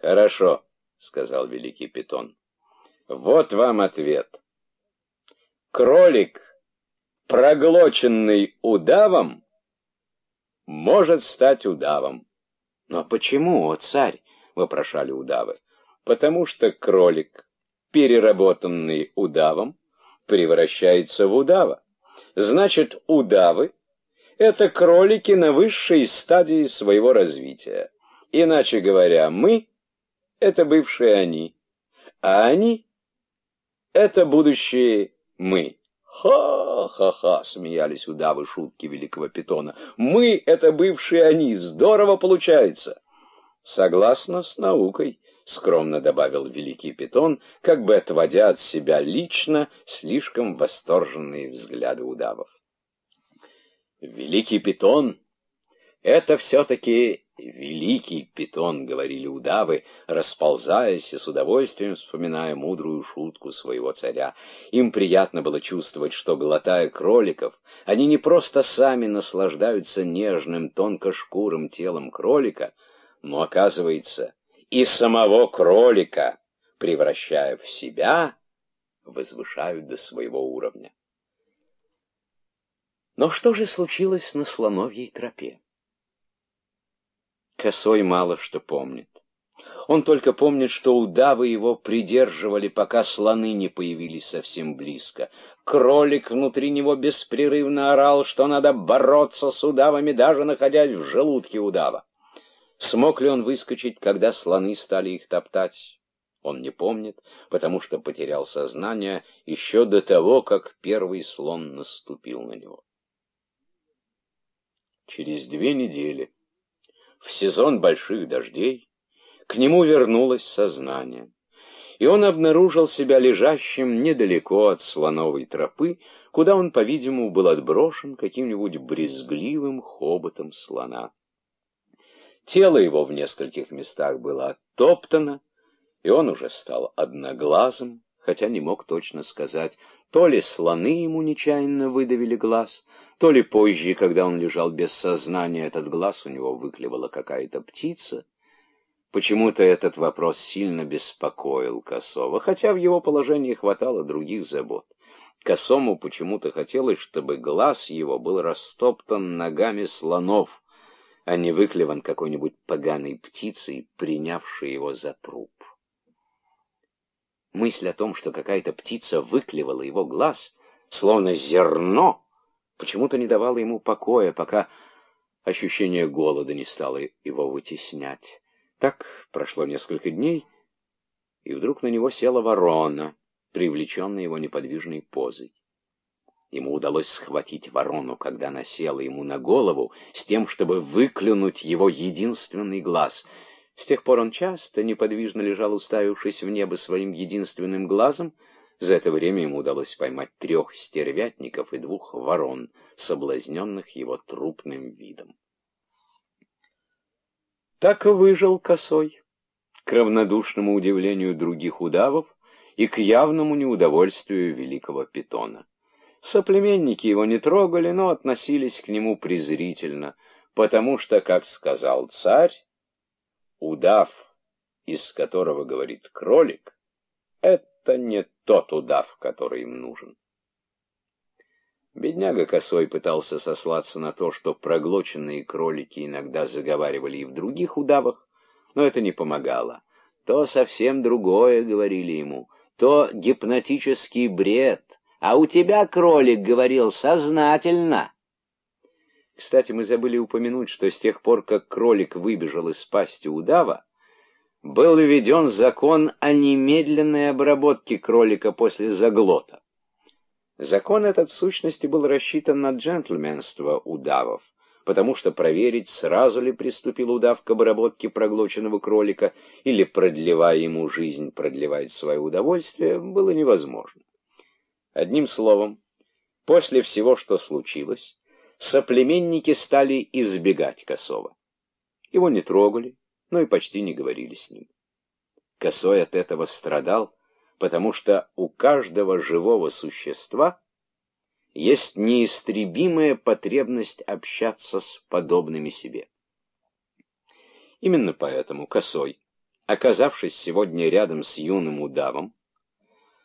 Хорошо, сказал великий питон. Вот вам ответ. Кролик, проглоченный удавом, может стать удавом. Но почему, о царь? вопрошали удавы. Потому что кролик, переработанный удавом, превращается в удава. Значит, удавы — это кролики на высшей стадии своего развития. Иначе говоря, мы — это бывшие они, а они — это будущие мы. «Ха-ха-ха!» — смеялись удавы шутки великого питона. «Мы — это бывшие они! Здорово получается!» «Согласно с наукой», — скромно добавил великий питон, как бы отводя от себя лично слишком восторженные взгляды удавов. «Великий питон — это все-таки великий питон», — говорили удавы, расползаясь и с удовольствием вспоминая мудрую шутку своего царя. Им приятно было чувствовать, что, глотая кроликов, они не просто сами наслаждаются нежным, тонкошкурым телом кролика, но, оказывается, и самого кролика, превращая в себя, возвышают до своего уровня. Но что же случилось на слоновьей тропе? Косой мало что помнит. Он только помнит, что удавы его придерживали, пока слоны не появились совсем близко. Кролик внутри него беспрерывно орал, что надо бороться с удавами, даже находясь в желудке удава. Смог ли он выскочить, когда слоны стали их топтать? Он не помнит, потому что потерял сознание еще до того, как первый слон наступил на него. Через две недели, в сезон больших дождей, к нему вернулось сознание, и он обнаружил себя лежащим недалеко от слоновой тропы, куда он, по-видимому, был отброшен каким-нибудь брезгливым хоботом слона. Тело его в нескольких местах было оттоптано, и он уже стал одноглазым, хотя не мог точно сказать, то ли слоны ему нечаянно выдавили глаз, то ли позже, когда он лежал без сознания, этот глаз у него выклевала какая-то птица. Почему-то этот вопрос сильно беспокоил Косова, хотя в его положении хватало других забот. Косому почему-то хотелось, чтобы глаз его был растоптан ногами слонов, а не выклеван какой-нибудь поганой птицей, принявшей его за труп. Мысль о том, что какая-то птица выклевала его глаз, словно зерно, почему-то не давала ему покоя, пока ощущение голода не стало его вытеснять. Так прошло несколько дней, и вдруг на него села ворона, привлеченная его неподвижной позой. Ему удалось схватить ворону, когда она села ему на голову, с тем, чтобы выклюнуть его единственный глаз — с тех пор он часто неподвижно лежал, уставившись в небо своим единственным глазом. За это время ему удалось поймать трех стервятников и двух ворон, соблазненных его трупным видом. Так и выжил косой, к равнодушному удивлению других удавов и к явному неудовольствию великого питона. Соплеменники его не трогали, но относились к нему презрительно, потому что, как сказал царь, удав, из которого говорит кролик, это не тот удав, который им нужен. Бедняга Косой пытался сослаться на то, что проглоченные кролики иногда заговаривали и в других удавах, но это не помогало. То совсем другое, говорили ему, то гипнотический бред, а у тебя кролик говорил сознательно. Кстати, мы забыли упомянуть, что с тех пор, как кролик выбежал из пасти удава, был введен закон о немедленной обработке кролика после заглота. Закон этот в сущности был рассчитан на джентльменство удавов, потому что проверить, сразу ли приступил удав к обработке проглоченного кролика или, продлевая ему жизнь, продлевает свое удовольствие, было невозможно. Одним словом, после всего, что случилось, соплеменники стали избегать Косова. Его не трогали, но и почти не говорили с ним. Косой от этого страдал, потому что у каждого живого существа есть неистребимая потребность общаться с подобными себе. Именно поэтому Косой, оказавшись сегодня рядом с юным удавом,